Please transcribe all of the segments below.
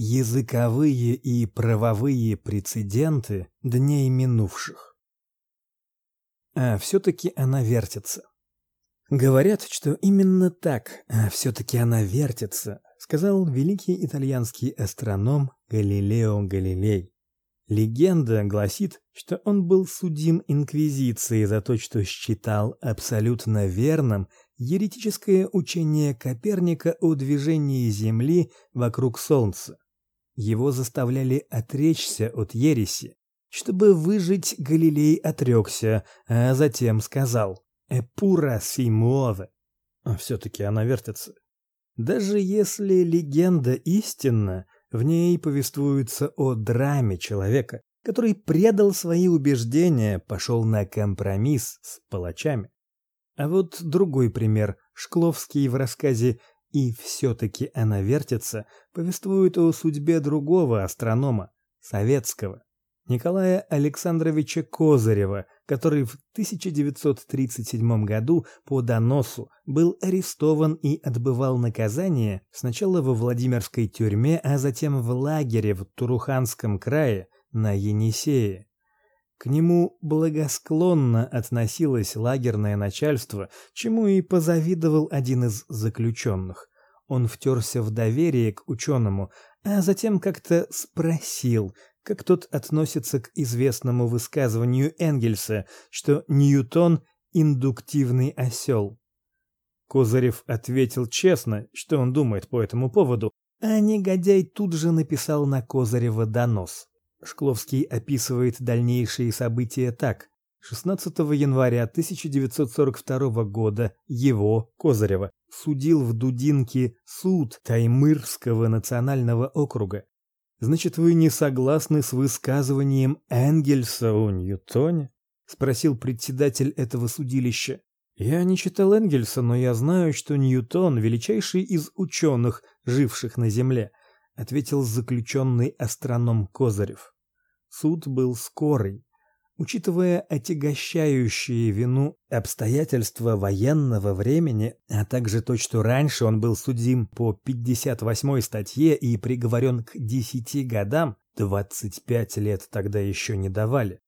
языковые и правовые прецеденты дней минувших. А все таки она вертится. Говорят, что именно так, а все таки она вертится, сказал великий итальянский астроном Галилео Галилей. Легенда гласит, что он был судим инквизицией за то, что считал абсолютно верным еретическое учение Коперника о движении Земли вокруг солнца. Его заставляли отречься от ереси. Чтобы выжить, Галилей отрекся, а затем сказал: "Эпура си муове". А все таки она вертится. Даже если легенда истинна, в ней повествуется о драме человека, который предал свои убеждения, пошел на компромисс с палачами. А вот другой пример. Шкловский в рассказе «И все-таки она вертится» повествует о судьбе другого астронома, советского, Николая Александровича Козырева, который в 1937 году по доносу был арестован и отбывал наказание сначала во Владимирской тюрьме, а затем в лагере в Туруханском крае на Енисее. К нему благосклонно относилось лагерное начальство, чему и позавидовал один из заключенных. Он втерся в доверие к ученому, а затем как-то спросил, как тот относится к известному высказыванию Энгельса, что Ньютон индуктивный осел. Козырев ответил честно, что он думает по этому поводу, а негодяй тут же написал на Козырева донос. Шкловский описывает дальнейшие события так: 16 января 1942 года его, Козырева, судил в Дудинке суд Таймырского национального округа. Значит, вы не согласны с высказыванием Энгельса о Ньютоне? спросил председатель этого судилища. Я не читал Энгельса, но я знаю, что Ньютон величайший из ученых, живших на земле, ответил заключенный астроном Козырев. Суд был скорый. Учитывая отягощающие вину обстоятельства военного времени, а также то, что раньше он был судим по 58 статье и приговорен к 10 годам, 25 лет тогда еще не давали.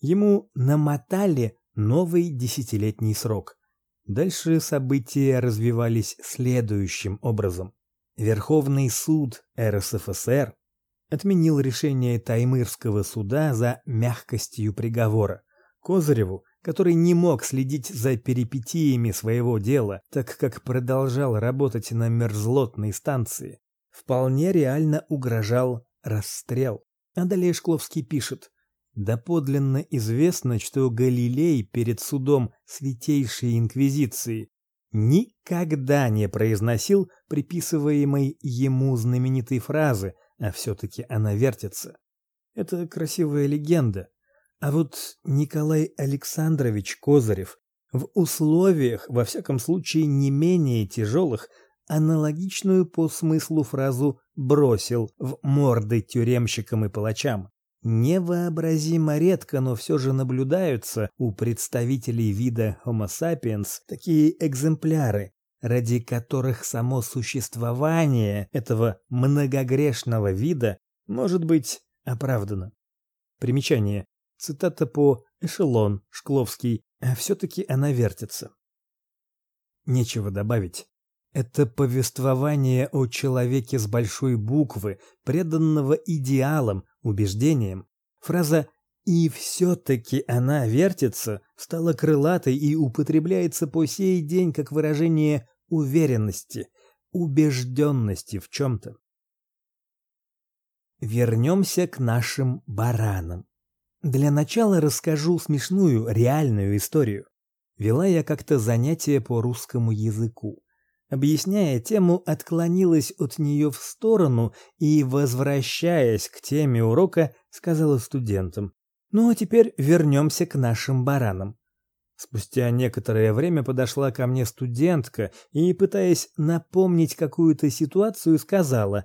Ему намотали новый десятилетний срок. Дальше события развивались следующим образом. Верховный суд РСФСР отменил решение Таймырского суда за мягкостью приговора. Козыреву, который не мог следить за перипетиями своего дела, так как продолжал работать на мерзлотной станции, вполне реально угрожал расстрел. А далее Шкловский пишет: Доподлинно известно, что Галилей перед судом Святейшей инквизиции никогда не произносил приписываемой ему знаменитой фразы а все-таки она вертится. Это красивая легенда. А вот Николай Александрович Козырев в условиях, во всяком случае, не менее тяжелых, аналогичную по смыслу фразу бросил в морды тюремщикам и палачам. Невообразимо редко, но все же наблюдаются у представителей вида Homo sapiens такие экземпляры, ради которых само существование этого многогрешного вида может быть оправдано. Примечание. Цитата по Эшелон, Шкловский, а все таки она вертится. Нечего добавить. Это повествование о человеке с большой буквы, преданного идеалам, убеждениям. Фраза и все таки она вертится, стала крылатой и употребляется по сей день как выражение уверенности, убежденности в чем то Вернемся к нашим баранам. Для начала расскажу смешную, реальную историю. Вела я как-то занятие по русскому языку. Объясняя тему, отклонилась от нее в сторону и, возвращаясь к теме урока, сказала студентам: "Ну а теперь вернемся к нашим баранам. Спустя некоторое время подошла ко мне студентка и, пытаясь напомнить какую-то ситуацию, сказала: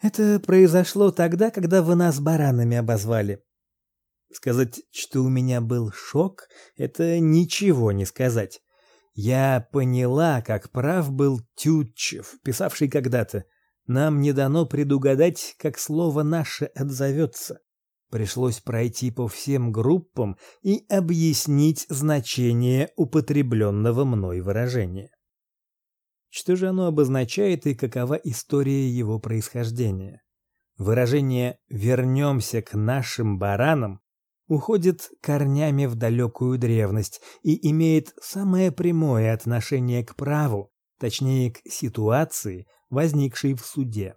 "Это произошло тогда, когда вы нас баранами обозвали". Сказать, что у меня был шок, это ничего не сказать. Я поняла, как прав был Тютчев, писавший когда-то: Нам не дано предугадать, как слово наше отзовется. Пришлось пройти по всем группам и объяснить значение употребленного мной выражения. Что же оно обозначает и какова история его происхождения? Выражение «вернемся к нашим баранам» уходит корнями в далекую древность и имеет самое прямое отношение к праву, точнее к ситуации, возникшей в суде.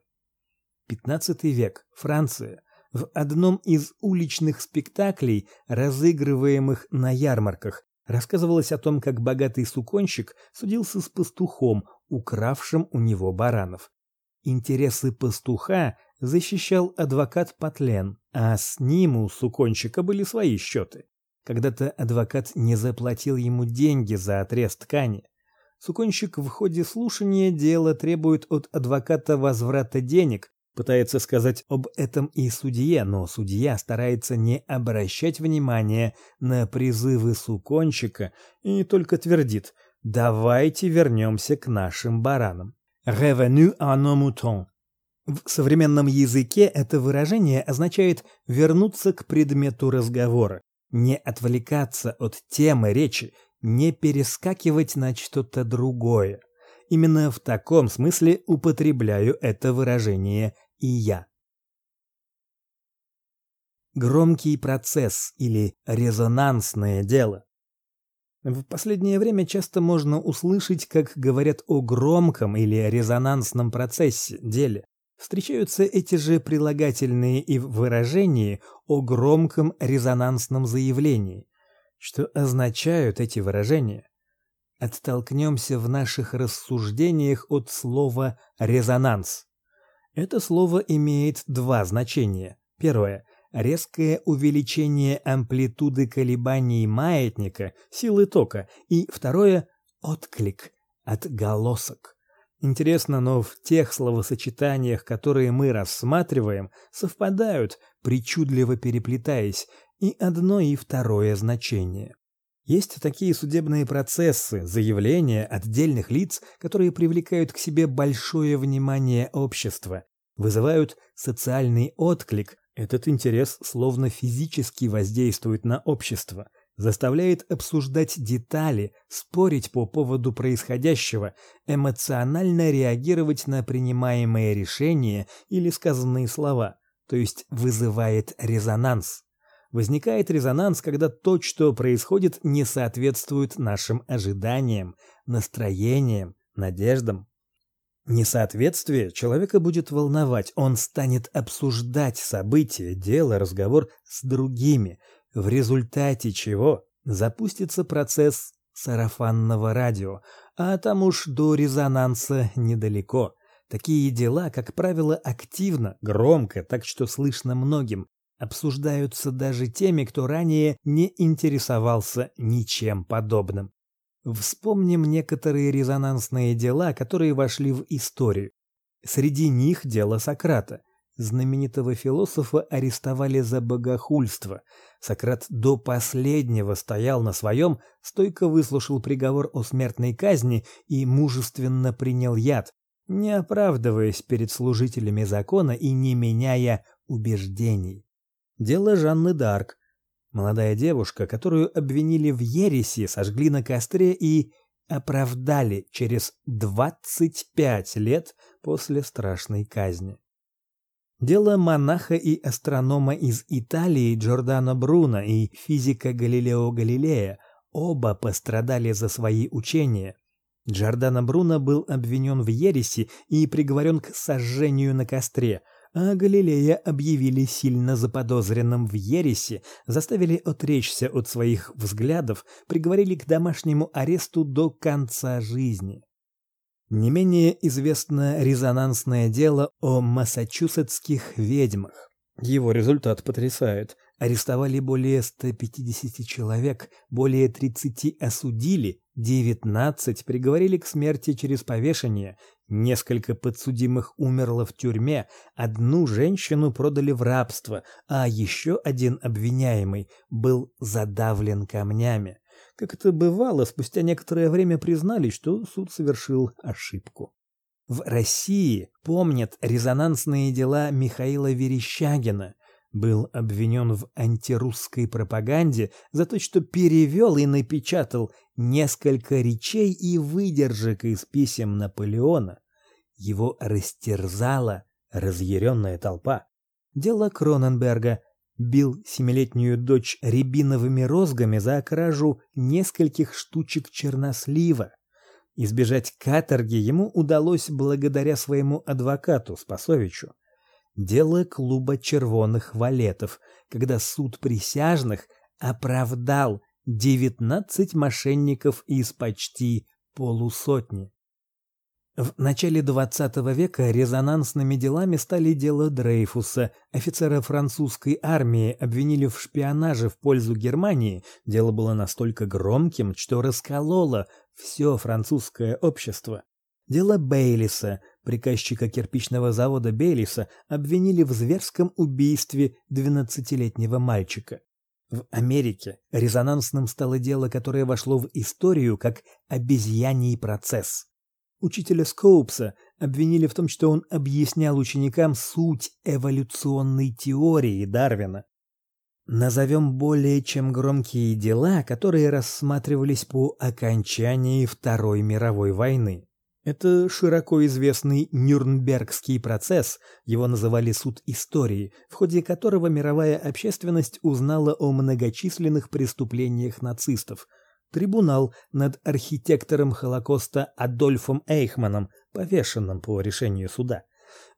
15 век, Франция. В одном из уличных спектаклей, разыгрываемых на ярмарках, рассказывалось о том, как богатый суконщик судился с пастухом, укравшим у него баранов. Интересы пастуха защищал адвокат Патлен, а с ним у суконщика были свои счеты. Когда-то адвокат не заплатил ему деньги за отрез ткани. Суконщик в ходе слушания дела требует от адвоката возврата денег, пытается сказать об этом и судье, но судья старается не обращать внимания на призывы суконщика и только твердит: "Давайте вернемся к нашим баранам". Revenu à nos moutons. В современном языке это выражение означает вернуться к предмету разговора, не отвлекаться от темы речи, не перескакивать на что-то другое. Именно в таком смысле употребляю это выражение и я. Громкий процесс или резонансное дело. В последнее время часто можно услышать, как говорят о громком или резонансном процессе, деле. Встречаются эти же прилагательные и в выражении о громком резонансном заявлении. Что означают эти выражения? Оттолкнемся в наших рассуждениях от слова резонанс. Это слово имеет два значения. Первое резкое увеличение амплитуды колебаний маятника, силы тока, и второе отклик, отголосок. Интересно, но в тех словосочетаниях, которые мы рассматриваем, совпадают, причудливо переплетаясь, и одно и второе значение. Есть такие судебные процессы, заявления отдельных лиц, которые привлекают к себе большое внимание общества, вызывают социальный отклик. Этот интерес словно физически воздействует на общество, заставляет обсуждать детали, спорить по поводу происходящего, эмоционально реагировать на принимаемые решения или сказанные слова, то есть вызывает резонанс. Возникает резонанс, когда то, что происходит, не соответствует нашим ожиданиям, настроениям, надеждам. Несоответствие человека будет волновать, он станет обсуждать события, дело, разговор с другими, в результате чего запустится процесс сарафанного радио, а там уж до резонанса недалеко. Такие дела, как правило, активно, громко, так что слышно многим, обсуждаются даже теми, кто ранее не интересовался ничем подобным. Вспомним некоторые резонансные дела, которые вошли в историю. Среди них дело Сократа. Знаменитого философа арестовали за богохульство. Сократ до последнего стоял на своем, стойко выслушал приговор о смертной казни и мужественно принял яд, не оправдываясь перед служителями закона и не меняя убеждений. Дело Жанны д'Арк. Молодая девушка, которую обвинили в ереси, сожгли на костре и оправдали через 25 лет после страшной казни. Дело монаха и астронома из Италии Джордано Бруно и физика Галилео Галилея оба пострадали за свои учения. Джордано Бруно был обвинен в ереси и приговорен к сожжению на костре – а Галилея объявили сильно заподозренным в ереси, заставили отречься от своих взглядов, приговорили к домашнему аресту до конца жизни. Не менее известно резонансное дело о массачусетских ведьмах. Его результат потрясает. Арестовали более 150 человек, более 30 осудили, 19 приговорили к смерти через повешение, несколько подсудимых умерло в тюрьме, одну женщину продали в рабство, а еще один обвиняемый был задавлен камнями. Как это бывало, спустя некоторое время признали, что суд совершил ошибку. В России помнят резонансные дела Михаила Верещагина, был обвинен в антирусской пропаганде за то, что перевел и напечатал несколько речей и выдержек из писем Наполеона. Его растерзала разъяренная толпа. Дело Кроненберга бил семилетнюю дочь рябиновыми розгами за кражу нескольких штучек чернослива. Избежать каторги ему удалось благодаря своему адвокату Спасовичу. Дело клуба червоных валетов, когда суд присяжных оправдал 19 мошенников из почти полусотни. В начале XX века резонансными делами стали дело Дрейфуса. Офицера французской армии обвинили в шпионаже в пользу Германии. Дело было настолько громким, что раскололо все французское общество. Дело Бейлиса, приказчика кирпичного завода Бейлиса, обвинили в зверском убийстве 12-летнего мальчика. В Америке резонансным стало дело, которое вошло в историю как обезьяний процесс. Учителя Скоупса обвинили в том, что он объяснял ученикам суть эволюционной теории Дарвина. Назовем более чем громкие дела, которые рассматривались по окончании Второй мировой войны. Это широко известный Нюрнбергский процесс, его называли суд истории, в ходе которого мировая общественность узнала о многочисленных преступлениях нацистов – трибунал над архитектором Холокоста Адольфом Эйхманом, повешенным по решению суда.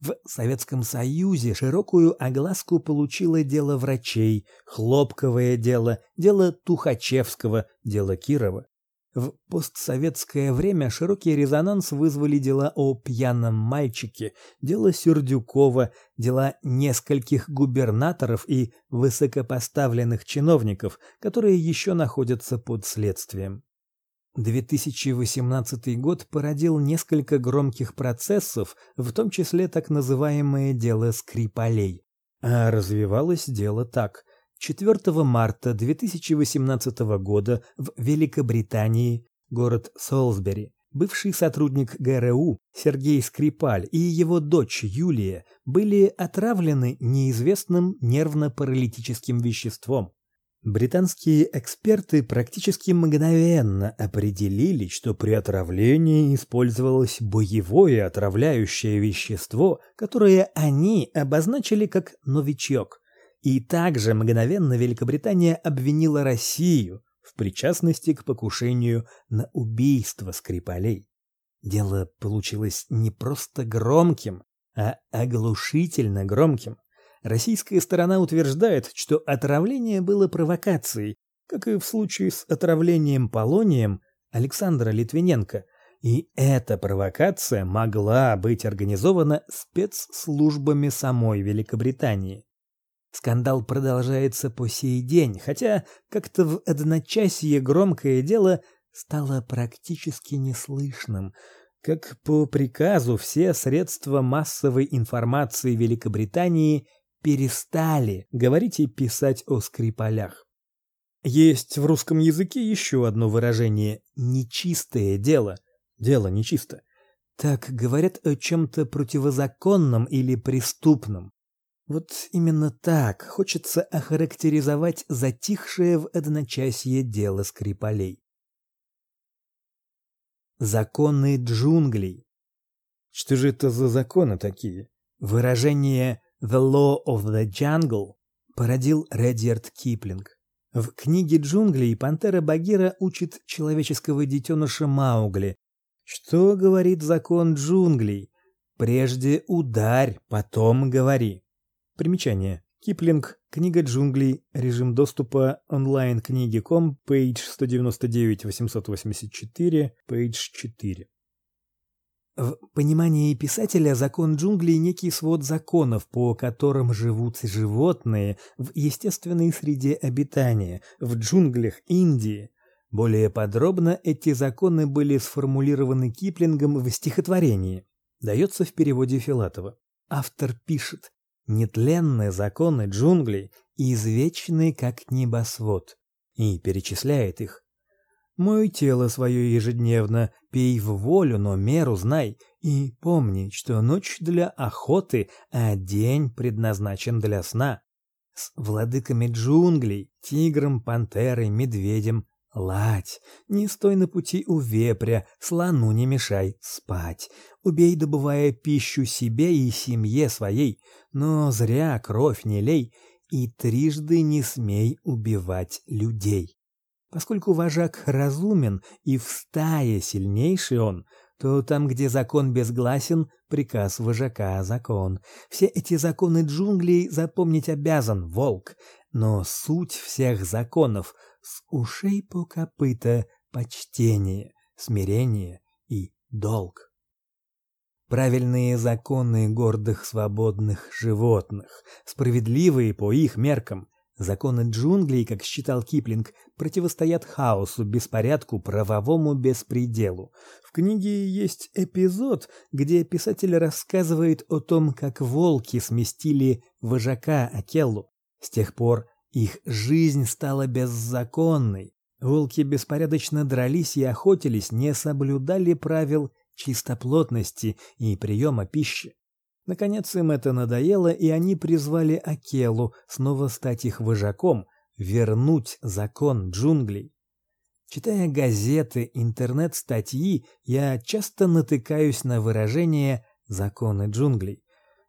В Советском Союзе широкую огласку получило дело врачей, хлопковое дело, дело Тухачевского, дело Кирова. В постсоветское время широкий резонанс вызвали дела о пьяном мальчике, дело Сердюкова, дела нескольких губернаторов и высокопоставленных чиновников, которые еще находятся под следствием. 2018 год породил несколько громких процессов, в том числе так называемое дело Скрипалей. А развивалось дело так: 4 марта 2018 года в Великобритании, город Солсбери, бывший сотрудник ГРУ Сергей Скрипаль и его дочь Юлия были отравлены неизвестным нервно-паралитическим веществом. Британские эксперты практически мгновенно определили, что при отравлении использовалось боевое отравляющее вещество, которое они обозначили как новичок. И также мгновенно Великобритания обвинила Россию в причастности к покушению на убийство Скрипалей. Дело получилось не просто громким, а оглушительно громким. Российская сторона утверждает, что отравление было провокацией, как и в случае с отравлением полонием Александра Литвиненко, и эта провокация могла быть организована спецслужбами самой Великобритании. Скандал продолжается по сей день, хотя как-то в одночасье громкое дело стало практически неслышным, как по приказу все средства массовой информации Великобритании перестали говорить и писать о Скрипалях. Есть в русском языке еще одно выражение нечистое дело. Дело нечисто. Так говорят о чем то противозаконном или преступном. Вот именно так хочется охарактеризовать затихшее в одночасье дело Скрипалей. Законы джунглей. Что же это за законы такие? Выражение «the law of the jungle» породил Редьярд Киплинг. В книге «Джунглей» пантера Багира учит человеческого детеныша Маугли. Что говорит закон джунглей? Прежде ударь, потом говори. Примечание. Киплинг. Книга джунглей. Режим доступа. Онлайн-книги.ком. Пейдж 199-884. Пейдж 4. В понимании писателя закон джунглей некий свод законов, по которым живут животные в естественной среде обитания, в джунглях Индии. Более подробно эти законы были сформулированы Киплингом в стихотворении. Дается в переводе Филатова. Автор пишет: нетленные законы джунглей извечны, как небосвод, и перечисляет их. Мой тело свое ежедневно, пей в волю, но меру знай, И помни, что ночь для охоты, а день предназначен для сна. С владыками джунглей, тигром, пантерой, медведем ладь. Не стой на пути у вепря, слону не мешай спать. Убей, добывая пищу себе и семье своей, но зря кровь не лей и трижды не смей убивать людей. Поскольку вожак разумен и в стае сильнейший он, то там, где закон безгласен, приказ вожака закон. Все эти законы джунглей запомнить обязан волк, но суть всех законов с ушей по копыта почтение, смирение и долг. Правильные законы гордых свободных животных, справедливые по их меркам, Законы джунглей, как считал Киплинг, противостоят хаосу, беспорядку, правовому беспределу. В книге есть эпизод, где писатель рассказывает о том, как волки сместили вожака Акеллу. С тех пор их жизнь стала беззаконной. Волки беспорядочно дрались и охотились, не соблюдали правил чистоплотности и приема пищи. Наконец им это надоело, и они призвали Акелу снова стать их вожаком, вернуть закон джунглей. Читая газеты, интернет-статьи, я часто натыкаюсь на выражение «законы джунглей».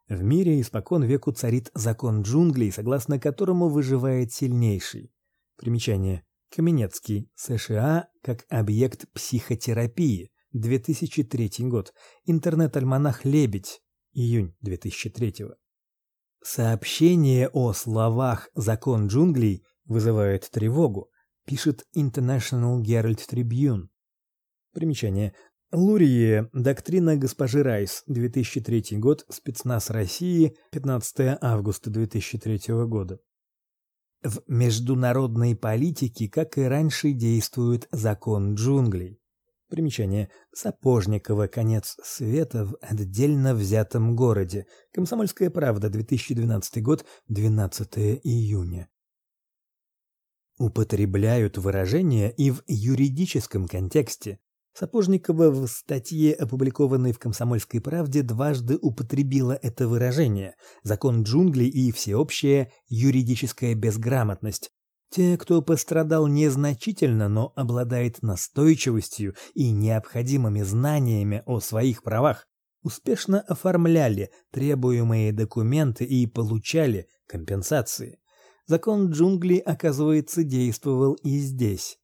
В мире испокон веку царит закон джунглей, согласно которому выживает сильнейший. Примечание. Каменецкий. США как объект психотерапии. 2003 год. Интернет-альманах «Лебедь» июнь 2003 Сообщение о словах «закон джунглей» вызывает тревогу, пишет International Herald Tribune. Примечание. Лурие. Доктрина госпожи Райс. 2003 год. Спецназ России. 15 августа 2003 года. В международной политике, как и раньше, действует закон джунглей. Примечание. Сапожниково. Конец света в отдельно взятом городе. Комсомольская правда. 2012 год. 12 июня. Употребляют выражение и в юридическом контексте. Сапожникова в статье, опубликованной в Комсомольской правде, дважды употребила это выражение: закон джунглей и всеобщая юридическая безграмотность. Те, кто пострадал незначительно, но обладает настойчивостью и необходимыми знаниями о своих правах, успешно оформляли требуемые документы и получали компенсации. Закон джунглей, оказывается, действовал и здесь.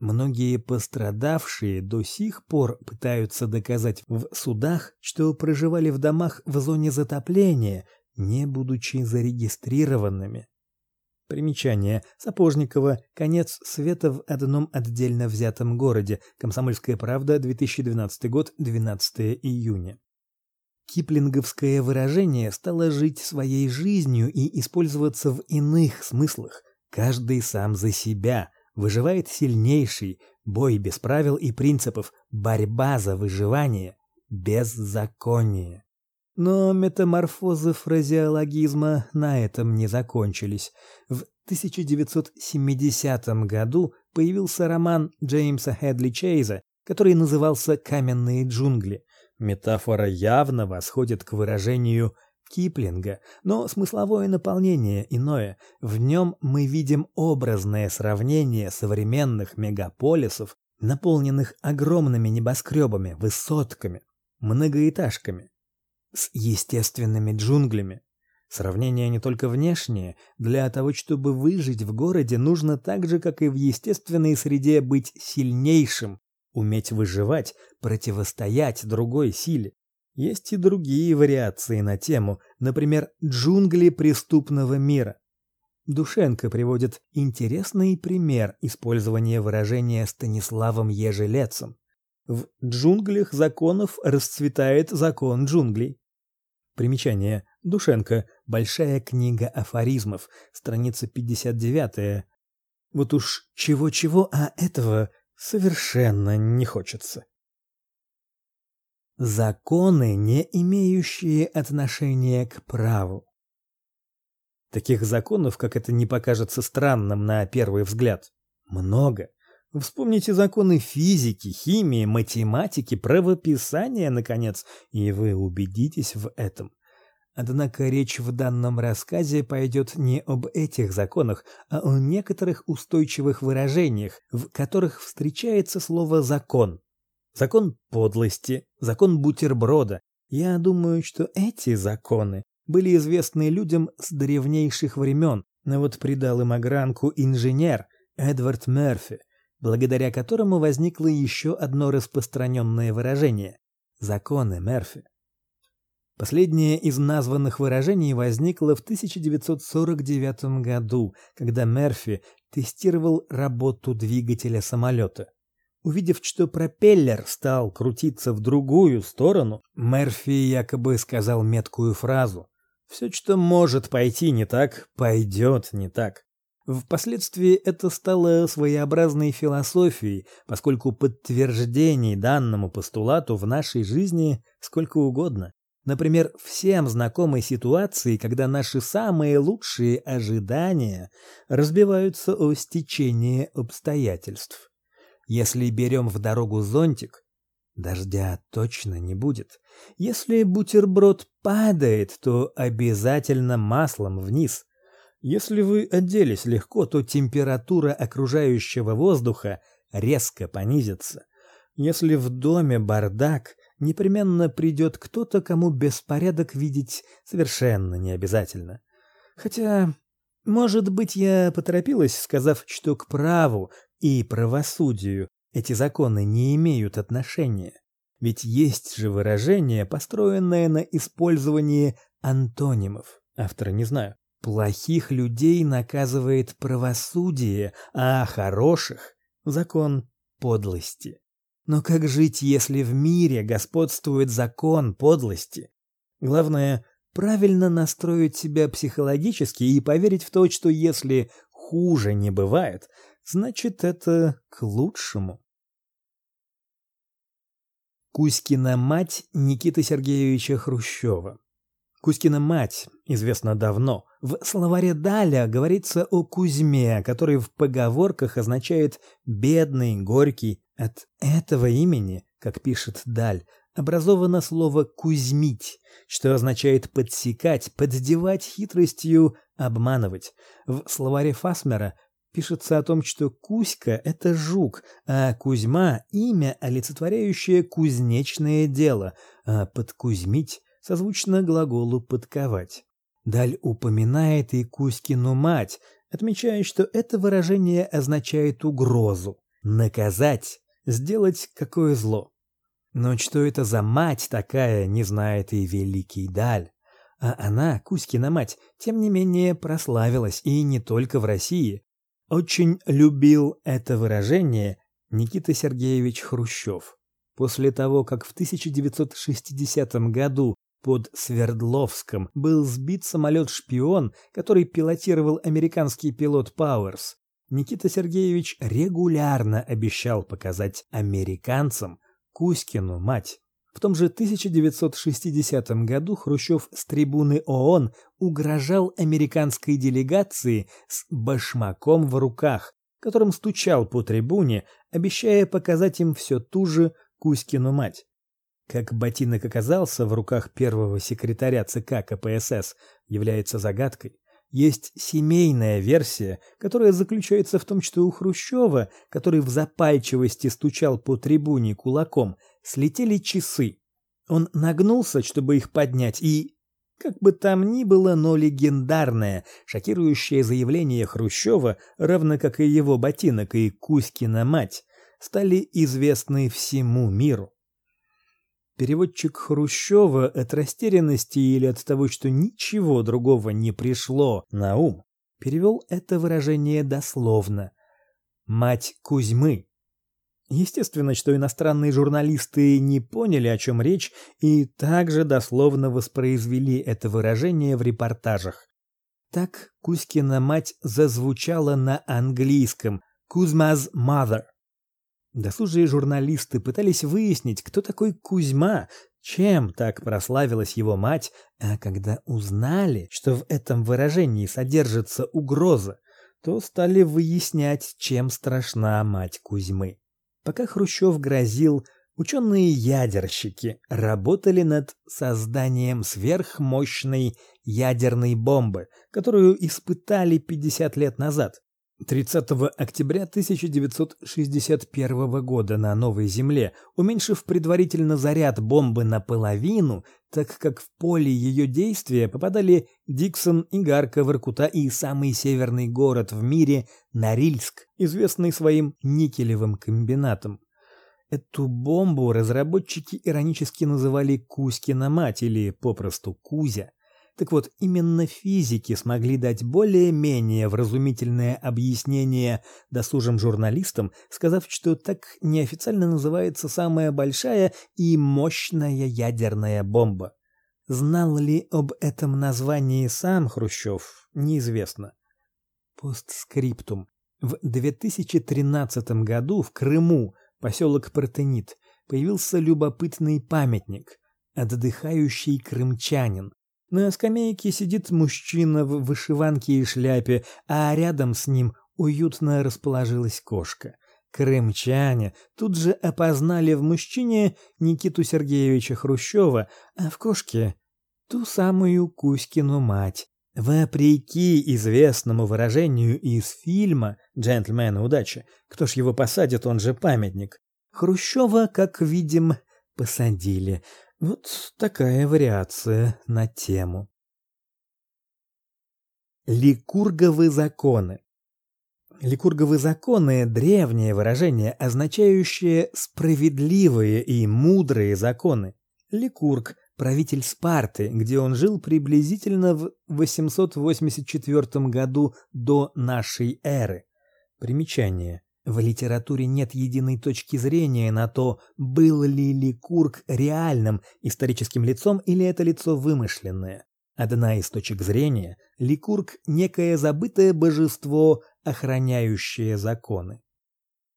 Многие пострадавшие до сих пор пытаются доказать в судах, что проживали в домах в зоне затопления, не будучи зарегистрированными. Примечание. Сапожникова. Конец света в одном отдельно взятом городе. Комсомольская правда, 2012 год, 12 июня. Киплинговское выражение стало жить своей жизнью и использоваться в иных смыслах. Каждый сам за себя, выживает сильнейший, бой без правил и принципов, борьба за выживание, беззаконие. Но метаморфозы фразеологизма на этом не закончились. В 1970 году появился роман Джеймса Хедли Чейза, который назывался Каменные джунгли. Метафора явно восходит к выражению Киплинга, но смысловое наполнение иное. В нем мы видим образное сравнение современных мегаполисов, наполненных огромными небоскребами, высотками, многоэтажками, с естественными джунглями. Сравнение не только внешнее, для того, чтобы выжить в городе, нужно так же, как и в естественной среде быть сильнейшим, уметь выживать, противостоять другой силе. Есть и другие вариации на тему, например, джунгли преступного мира. Душенко приводит интересный пример использования выражения Станиславом Ежелецом. В джунглях законов расцветает закон джунглей. Примечание. Душенко. Большая книга афоризмов. Страница 59. Вот уж чего-чего, а этого совершенно не хочется. Законы, не имеющие отношения к праву. Таких законов, как это не покажется странным на первый взгляд, много. Вспомните законы физики, химии, математики, правописания, наконец, и вы убедитесь в этом. Однако речь в данном рассказе пойдет не об этих законах, а о некоторых устойчивых выражениях, в которых встречается слово закон. Закон подлости, закон бутерброда. Я думаю, что эти законы были известны людям с древнейших времен, но вот придал им огранку инженер Эдвард Мерфи, благодаря которому возникло еще одно распространенное выражение законы Мерфи. Последнее из названных выражений возникло в 1949 году, когда Мерфи тестировал работу двигателя самолета. Увидев, что пропеллер стал крутиться в другую сторону, Мерфи якобы сказал меткую фразу: «Все, что может пойти не так, пойдет не так". Впоследствии это стало своеобразной философией, поскольку подтверждений данному постулату в нашей жизни сколько угодно. Например, всем знакомы ситуации, когда наши самые лучшие ожидания разбиваются о стечении обстоятельств. Если берем в дорогу зонтик, дождя точно не будет. Если бутерброд падает, то обязательно маслом вниз. Если вы оделись легко, то температура окружающего воздуха резко понизится. Если в доме бардак, непременно придет кто-то, кому беспорядок видеть совершенно не обязательно. Хотя, может быть, я поторопилась, сказав, что к праву и правосудию эти законы не имеют отношения. Ведь есть же выражение, построенное на использовании антонимов. Автора не знаю. Плохих людей наказывает правосудие, а хороших закон подлости. Но как жить, если в мире господствует закон подлости? Главное правильно настроить себя психологически и поверить в то, что если хуже не бывает, значит это к лучшему. Кузькина мать Никиты Сергеевича Хрущева. Кузькина мать известна давно. В словаре Даля говорится о Кузьме, который в поговорках означает бедный, горький, от этого имени, как пишет Даль, образовано слово кузьмить, что означает подсекать, поддевать хитростью, обманывать. В словаре Фасмера пишется о том, что Кузька это жук, а Кузьма имя, олицетворяющее кузнечное дело, а подкузьмить созвучно глаголу подковать. Даль упоминает и Кузькину мать, отмечая, что это выражение означает угрозу, наказать, сделать какое зло. Но что это за мать такая, не знает и великий Даль. А она, Кузькина мать, тем не менее прославилась и не только в России. Очень любил это выражение Никита Сергеевич Хрущев. После того, как в 1960 году под Свердловском был сбит самолет-шпион, который пилотировал американский пилот Пауэрс, Никита Сергеевич регулярно обещал показать американцам Кузькину мать. В том же 1960 году Хрущев с трибуны ООН угрожал американской делегации с башмаком в руках, которым стучал по трибуне, обещая показать им все ту же Кузькину мать. Как ботинок оказался в руках первого секретаря ЦК КПСС, является загадкой. Есть семейная версия, которая заключается в том, что у Хрущева, который в запальчивости стучал по трибуне кулаком, слетели часы. Он нагнулся, чтобы их поднять, и как бы там ни было, но легендарное, шокирующее заявление Хрущева, равно как и его ботинок и Кузькина мать, стали известны всему миру. Переводчик Хрущева от растерянности или от того, что ничего другого не пришло на ум, перевел это выражение дословно. Мать Кузьмы. Естественно, что иностранные журналисты не поняли, о чем речь, и также дословно воспроизвели это выражение в репортажах. Так Кузькина мать зазвучала на английском Kuzma's mother. Досужие журналисты пытались выяснить, кто такой Кузьма, чем так прославилась его мать, а когда узнали, что в этом выражении содержится угроза, то стали выяснять, чем страшна мать Кузьмы. Пока Хрущев грозил, ученые-ядерщики работали над созданием сверхмощной ядерной бомбы, которую испытали 50 лет назад. 30 октября 1961 года на Новой Земле, уменьшив предварительно заряд бомбы наполовину, так как в поле ее действия попадали Диксон, Игарка, Воркута и самый северный город в мире Норильск, известный своим никелевым комбинатом. Эту бомбу разработчики иронически называли Кузькина мать или попросту Кузя. Так вот, именно физики смогли дать более-менее вразумительное объяснение досужим журналистам, сказав, что так неофициально называется самая большая и мощная ядерная бомба. Знал ли об этом названии сам Хрущев, неизвестно. Постскриптум. В 2013 году в Крыму, поселок Партенит, появился любопытный памятник отдыхающий крымчанин, на скамейке сидит мужчина в вышиванке и шляпе, а рядом с ним уютно расположилась кошка. Крымчане тут же опознали в мужчине Никиту Сергеевича Хрущева, а в кошке ту самую Кузькину мать. Вопреки известному выражению из фильма «Джентльмены удачи», кто ж его посадит, он же памятник, Хрущева, как видим, посадили. Вот такая вариация на тему. Ликурговы законы. Ликурговы законы древнее выражение, означающее справедливые и мудрые законы. Ликург правитель Спарты, где он жил приблизительно в 884 году до нашей эры. Примечание: в литературе нет единой точки зрения на то, был ли Ликург реальным историческим лицом или это лицо вымышленное. Одна из точек зрения Ликург некое забытое божество, охраняющее законы.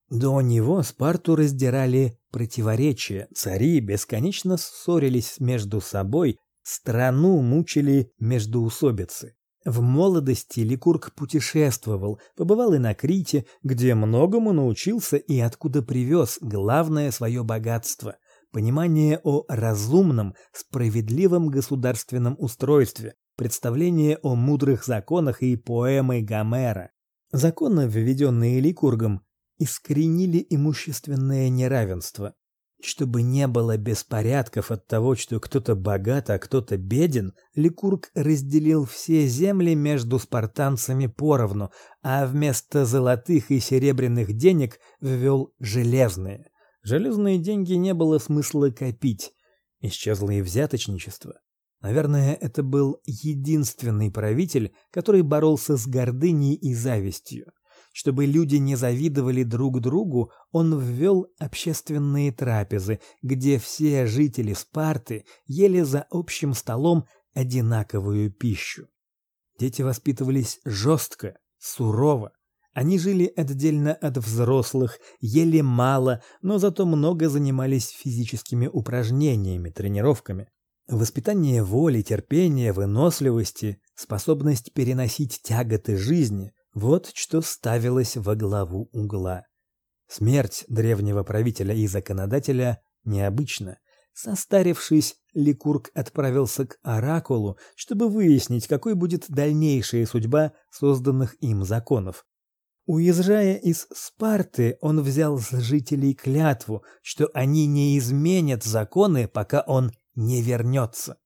До него Спарту раздирали противоречия, цари бесконечно ссорились между собой, страну мучили междоусобицы. В молодости Ликург путешествовал, побывал и на Крите, где многому научился и откуда привез главное свое богатство понимание о разумном, справедливом государственном устройстве, представление о мудрых законах и поэмы Гомера. Законы, введенные Ликургом, искоренили имущественное неравенство. Чтобы не было беспорядков от того, что кто-то богат, а кто-то беден, Ликург разделил все земли между спартанцами поровну, а вместо золотых и серебряных денег ввел железные. Железные деньги не было смысла копить. Исчезло и взяточничество. Наверное, это был единственный правитель, который боролся с гордыней и завистью. Чтобы люди не завидовали друг другу, он ввел общественные трапезы, где все жители Спарты ели за общим столом одинаковую пищу. Дети воспитывались жестко, сурово. Они жили отдельно от взрослых, ели мало, но зато много занимались физическими упражнениями, тренировками. Воспитание воли, терпения, выносливости, способность переносить тяготы жизни вот что ставилось во главу угла. Смерть древнего правителя и законодателя необычна. Состарившись, Ликург отправился к оракулу, чтобы выяснить, какой будет дальнейшая судьба созданных им законов. Уезжая из Спарты, он взял с жителей клятву, что они не изменят законы, пока он не вернется.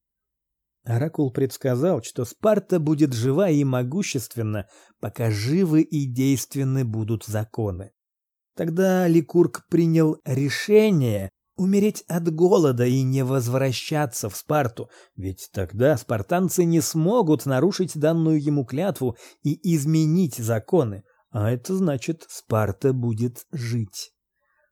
Оракул предсказал, что Спарта будет жива и могущественна, пока живы и действенны будут законы. Тогда Ликург принял решение умереть от голода и не возвращаться в Спарту, ведь тогда спартанцы не смогут нарушить данную ему клятву и изменить законы, а это значит, Спарта будет жить.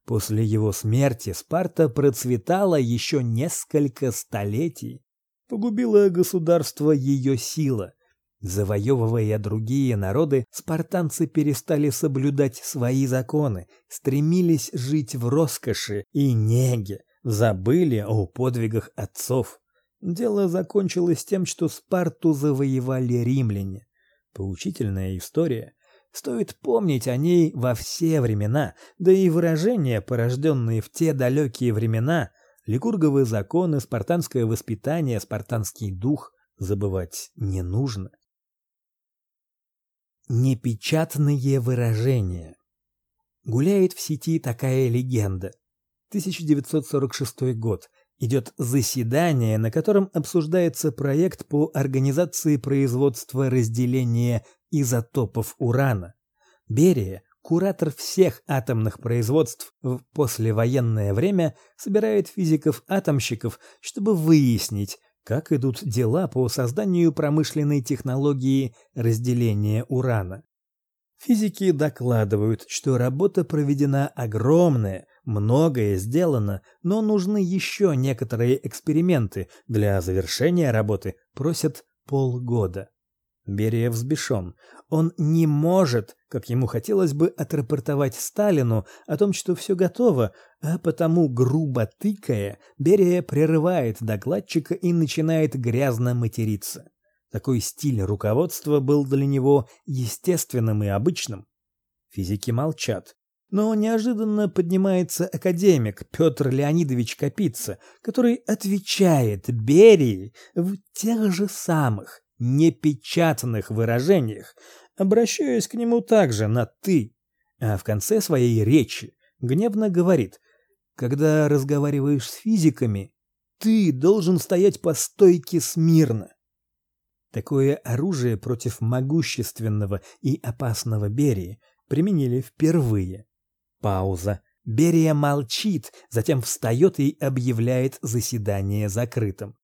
После его смерти Спарта процветала еще несколько столетий. Погубила государство ее сила. Завоевывая другие народы, спартанцы перестали соблюдать свои законы, стремились жить в роскоши и неге, забыли о подвигах отцов. Дело закончилось тем, что Спарту завоевали римляне. Поучительная история. Стоит помнить о ней во все времена, да и выражения, порожденные в те далекие времена, ликурговые законы, спартанское воспитание, спартанский дух, забывать не нужно. Непечатные выражения. Гуляет в сети такая легенда. 1946 год. Идет заседание, на котором обсуждается проект по организации производства разделения изотопов урана. Берия, куратор всех атомных производств в послевоенное время, собирает физиков-атомщиков, чтобы выяснить, как идут дела по созданию промышленной технологии разделения урана. Физики докладывают, что работа проведена огромная, многое сделано, но нужны еще некоторые эксперименты. Для завершения работы просят полгода. Берия взбешен. Он не может, как ему хотелось бы, отрапортовать Сталину о том, что все готово, а потому, грубо тыкая, Берия прерывает докладчика и начинает грязно материться. Такой стиль руководства был для него естественным и обычным. Физики молчат. Но неожиданно поднимается академик Петр Леонидович Капица, который отвечает Берии в тех же самых непечатанных выражениях, обращаясь к нему также на «ты», а в конце своей речи гневно говорит «Когда разговариваешь с физиками, ты должен стоять по стойке смирно». Такое оружие против могущественного и опасного Берии применили впервые. Пауза. Берия молчит, затем встает и объявляет заседание закрытым.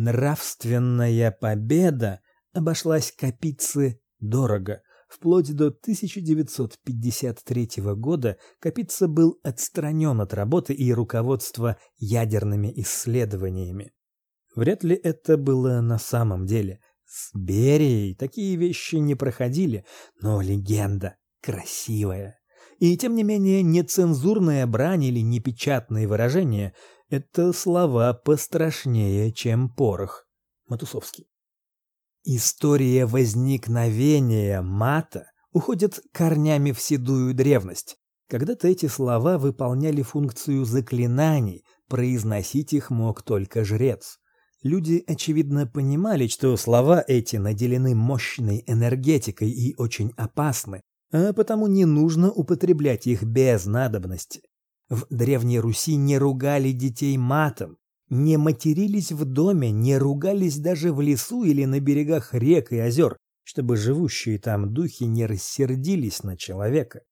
Нравственная победа обошлась Капице дорого. Вплоть до 1953 года Капица был отстранен от работы и руководства ядерными исследованиями. Вряд ли это было на самом деле. С Берией такие вещи не проходили, но легенда красивая. И тем не менее нецензурная брань или непечатные выражения это слова пострашнее, чем порох. Матусовский. История возникновения мата уходит корнями в седую древность. Когда-то эти слова выполняли функцию заклинаний, произносить их мог только жрец. Люди очевидно понимали, что слова эти наделены мощной энергетикой и очень опасны, а потому не нужно употреблять их без надобности. В Древней Руси не ругали детей матом, не матерились в доме, не ругались даже в лесу или на берегах рек и озер, чтобы живущие там духи не рассердились на человека.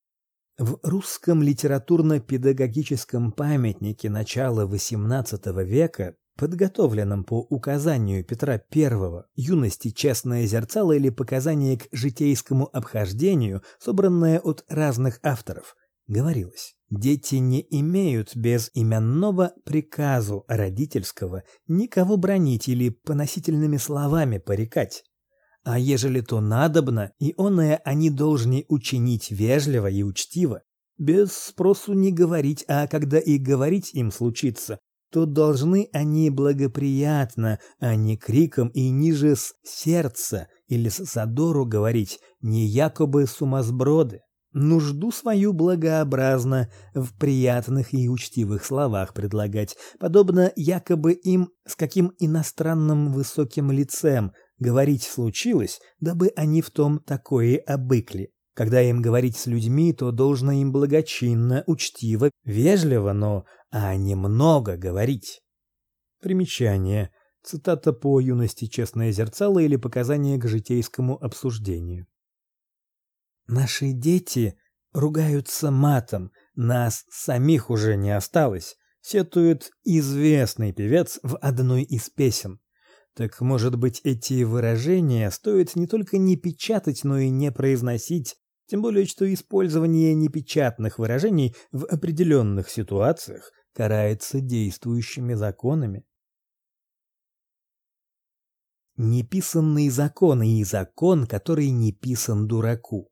В русском литературно-педагогическом памятнике начала XVIII века, подготовленном по указанию Петра I, юности честное зерцало или показание к житейскому обхождению, собранное от разных авторов, говорилось: дети не имеют без именного приказу родительского никого бронить или поносительными словами порекать. А ежели то надобно, и оное они должны учинить вежливо и учтиво, без спросу не говорить, а когда и говорить им случится, то должны они благоприятно, а не криком и ниже с сердца или с задору говорить, не якобы сумасброды нужду свою благообразно в приятных и учтивых словах предлагать, подобно якобы им с каким иностранным высоким лицем говорить случилось, дабы они в том такое обыкли. Когда им говорить с людьми, то должно им благочинно, учтиво, вежливо, но а не много говорить. Примечание. Цитата по юности Честное зерцало или показания к житейскому обсуждению. Наши дети ругаются матом, нас самих уже не осталось, сетует известный певец в одной из песен. Так, может быть, эти выражения стоит не только не печатать, но и не произносить, тем более что использование непечатных выражений в определенных ситуациях карается действующими законами. Неписанные законы и закон, который не писан дураку.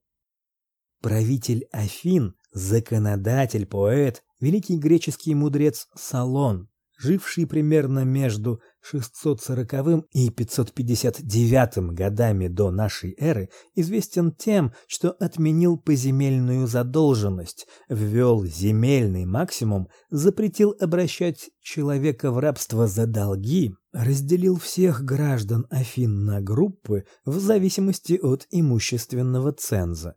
Правитель Афин, законодатель, поэт, великий греческий мудрец Салон живший примерно между 640 и 559 годами до нашей эры, известен тем, что отменил поземельную задолженность, ввел земельный максимум, запретил обращать человека в рабство за долги, разделил всех граждан Афин на группы в зависимости от имущественного ценза.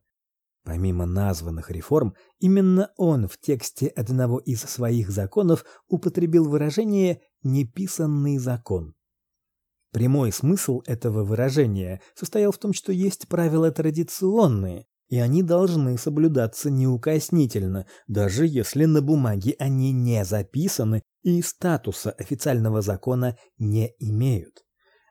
Помимо названных реформ, именно он в тексте одного из своих законов употребил выражение неписанный закон. Прямой смысл этого выражения состоял в том, что есть правила традиционные, и они должны соблюдаться неукоснительно, даже если на бумаге они не записаны и статуса официального закона не имеют.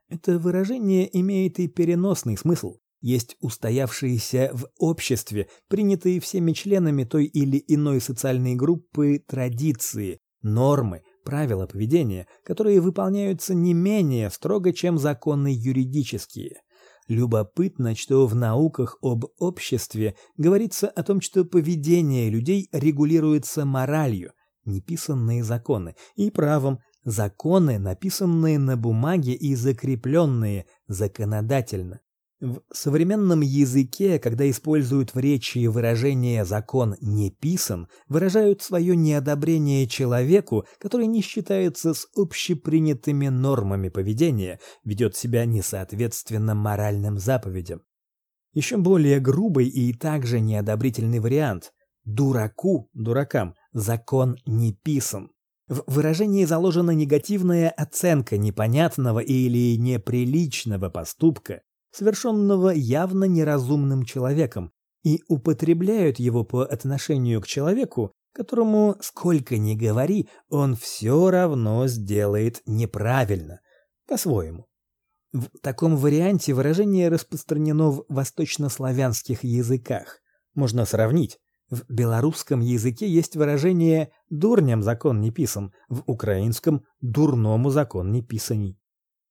Это выражение имеет и переносный смысл есть устоявшиеся в обществе, принятые всеми членами той или иной социальной группы традиции, нормы, правила поведения, которые выполняются не менее строго, чем законы юридические. Любопытно, что в науках об обществе говорится о том, что поведение людей регулируется моралью, неписанные законы, и правом, законы, написанные на бумаге и закрепленные законодательно. В современном языке, когда используют в речи выражение закон не писан, выражают свое неодобрение человеку, который не считается с общепринятыми нормами поведения, ведет себя несоответственно моральным заповедям. Еще более грубый и также неодобрительный вариант дураку, дуракам закон не писан. В выражении заложена негативная оценка непонятного или неприличного поступка, совершенного явно неразумным человеком, и употребляют его по отношению к человеку, которому, сколько ни говори, он все равно сделает неправильно, по-своему. В таком варианте выражение распространено в восточнославянских языках. Можно сравнить. В белорусском языке есть выражение «дурням закон не писан», в украинском «дурному закон не писаний».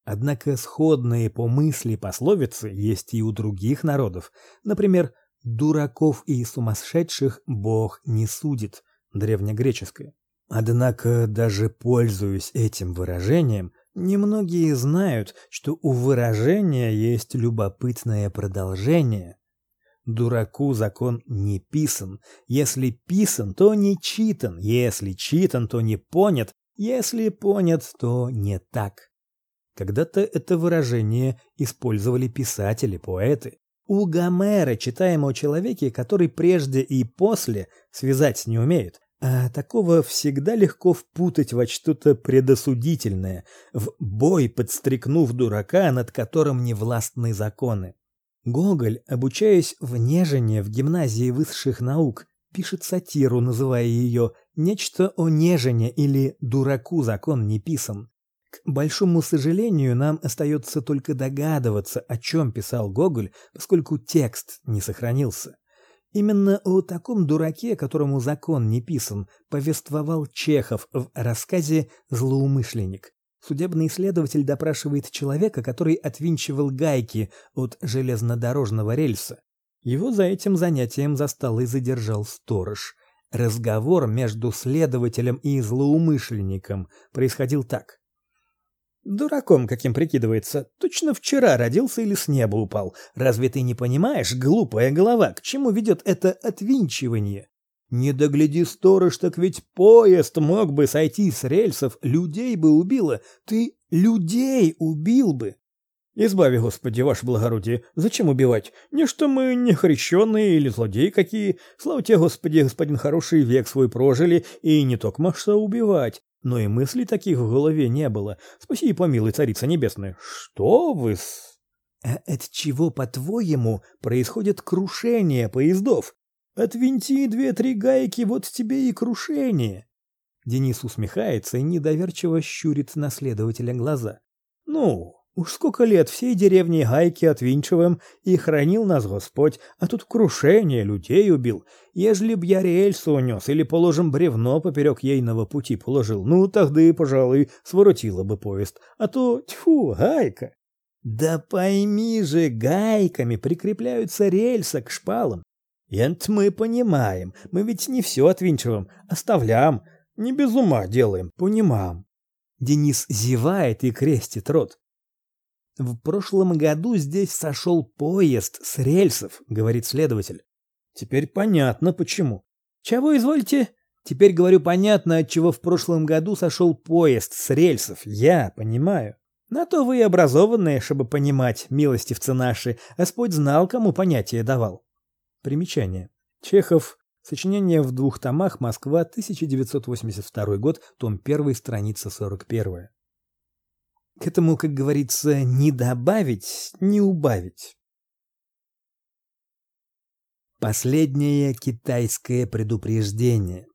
Однако сходные по мысли пословицы есть и у других народов. Например, «дураков и сумасшедших Бог не судит» древнегреческое. Однако, даже пользуясь этим выражением, немногие знают, что у выражения есть любопытное продолжение. Дураку закон не писан. Если писан, то не читан. Если читан, то не понят. Если понят, то не так. Когда-то это выражение использовали писатели, поэты. У Гомера читаем о человеке, который прежде и после связать не умеет. А такого всегда легко впутать во что-то предосудительное, в бой подстрекнув дурака, над которым не властны законы. Гоголь, обучаясь в Нежине в гимназии высших наук, пишет сатиру, называя ее «Нечто о Нежине» или «Дураку закон не писан». Большому сожалению, нам остается только догадываться, о чем писал Гоголь, поскольку текст не сохранился. Именно о таком дураке, которому закон не писан, повествовал Чехов в рассказе «Злоумышленник». Судебный следователь допрашивает человека, который отвинчивал гайки от железнодорожного рельса. Его за этим занятием застал и задержал сторож. Разговор между следователем и злоумышленником происходил так: Дураком каким прикидывается. Точно вчера родился или с неба упал. Разве ты не понимаешь, глупая голова, к чему ведет это отвинчивание? Не догляди, сторож, так ведь поезд мог бы сойти с рельсов, людей бы убило. Ты людей убил бы. Избави, Господи, ваше благородие, зачем убивать? Не что мы не хрещенные или злодеи какие. Слава тебе, Господи, господин хороший век свой прожили, и не только что убивать но и мыслей таких в голове не было. Спаси и помилуй, царица небесная. Что вы с... А от чего, по-твоему, происходит крушение поездов? Отвинти две-три гайки, вот тебе и крушение. Денис усмехается и недоверчиво щурит на следователя глаза. Ну, Уж сколько лет всей деревни гайки отвинчиваем, и хранил нас Господь, а тут крушение людей убил. Ежели б я рельсу унес или, положим, бревно поперек ейного пути положил, ну, тогда пожалуй, своротило бы поезд. А то, тьфу, гайка. Да пойми же, гайками прикрепляются рельсы к шпалам. Ент мы понимаем, мы ведь не все отвинчиваем, оставляем, не без ума делаем, понимаем. Денис зевает и крестит рот. В прошлом году здесь сошел поезд с рельсов, говорит следователь. Теперь понятно почему. Чего извольте? Теперь говорю понятно, от чего в прошлом году сошел поезд с рельсов. Я понимаю. На то вы и образованные, чтобы понимать, милостивцы наши. Господь знал, кому понятие давал. Примечание. Чехов. Сочинение в двух томах. Москва, 1982 год, том 1, страница 41. К этому, как говорится, не добавить, не убавить. Последнее китайское предупреждение.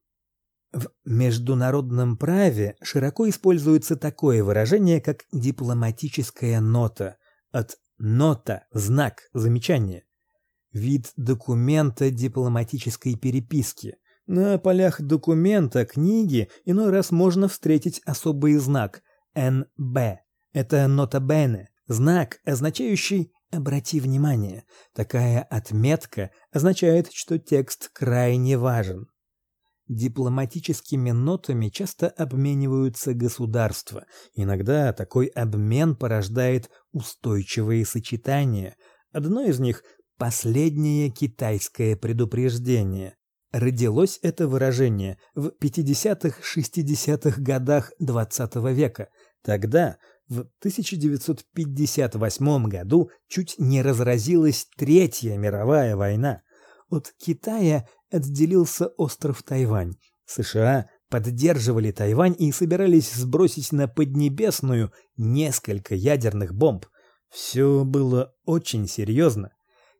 В международном праве широко используется такое выражение, как дипломатическая нота, от нота знак, замечание. Вид документа дипломатической переписки. На полях документа книги иной раз можно встретить особый знак НБ это нота бене, знак, означающий «обрати внимание». Такая отметка означает, что текст крайне важен. Дипломатическими нотами часто обмениваются государства. Иногда такой обмен порождает устойчивые сочетания. Одно из них последнее китайское предупреждение. Родилось это выражение в 50-60-х годах XX века. Тогда в 1958 году чуть не разразилась Третья мировая война. От Китая отделился остров Тайвань. США поддерживали Тайвань и собирались сбросить на Поднебесную несколько ядерных бомб. Все было очень серьезно.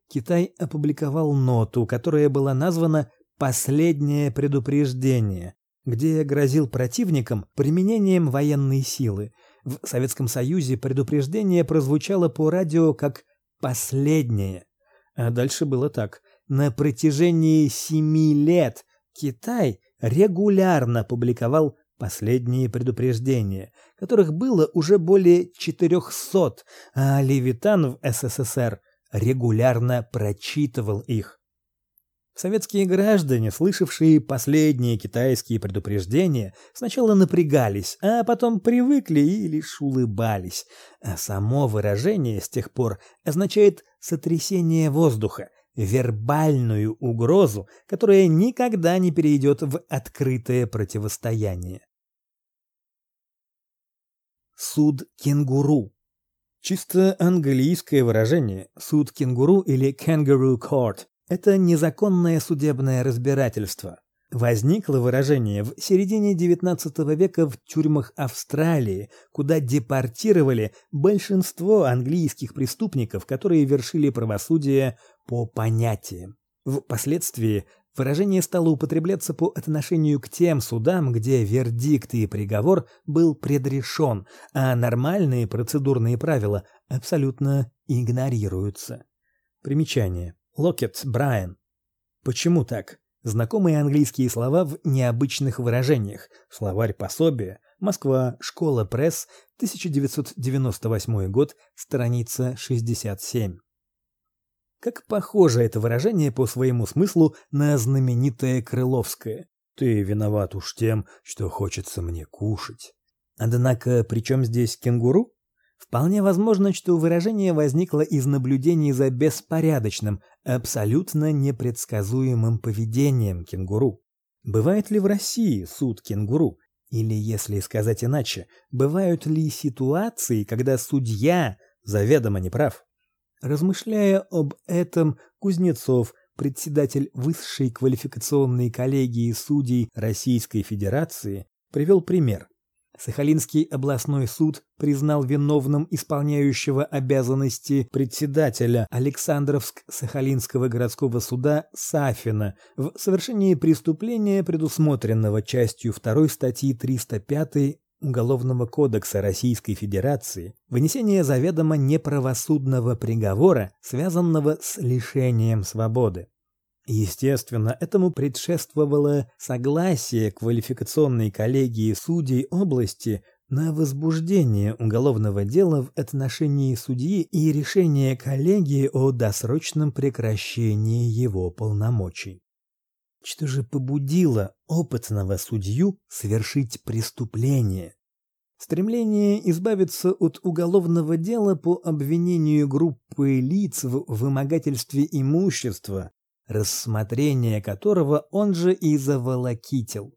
Китай опубликовал ноту, которая была названа «Последнее предупреждение», где грозил противникам применением военной силы. В Советском Союзе предупреждение прозвучало по радио как последнее. А дальше было так: на протяжении семи лет Китай регулярно публиковал последние предупреждения, которых было уже более 400, а Левитан в СССР регулярно прочитывал их. Советские граждане, слышавшие последние китайские предупреждения, сначала напрягались, а потом привыкли и лишь улыбались. А само выражение с тех пор означает сотрясение воздуха, вербальную угрозу, которая никогда не перейдет в открытое противостояние. Суд кенгуру. Чисто английское выражение суд кенгуру или kangaroo court это незаконное судебное разбирательство. Возникло выражение в середине XIX века в тюрьмах Австралии, куда депортировали большинство английских преступников, которые вершили правосудие по понятиям. Впоследствии выражение стало употребляться по отношению к тем судам, где вердикт и приговор был предрешен, а нормальные процедурные правила абсолютно игнорируются. Примечание. Локет, Брайан. Почему так? Знакомые английские слова в необычных выражениях. Словарь пособия. Москва. Школа пресс. 1998 год. Страница 67. Как похоже это выражение по своему смыслу на знаменитое Крыловское. Ты виноват уж тем, что хочется мне кушать. Однако, при чем здесь кенгуру? Вполне возможно, что выражение возникло из наблюдений за беспорядочным, абсолютно непредсказуемым поведением кенгуру. Бывает ли в России суд кенгуру? Или, если сказать иначе, бывают ли ситуации, когда судья заведомо неправ? Размышляя об этом, Кузнецов, председатель высшей квалификационной коллегии судей Российской Федерации, привел пример. Сахалинский областной суд признал виновным исполняющего обязанности председателя Александровск-Сахалинского городского суда Сафина в совершении преступления, предусмотренного частью 2 статьи 305 Уголовного кодекса Российской Федерации, вынесение заведомо неправосудного приговора, связанного с лишением свободы. Естественно, этому предшествовало согласие квалификационной коллегии судей области на возбуждение уголовного дела в отношении судьи и решение коллегии о досрочном прекращении его полномочий. Что же побудило опытного судью совершить преступление? Стремление избавиться от уголовного дела по обвинению группы лиц в вымогательстве имущества, рассмотрение которого он же и заволокитил.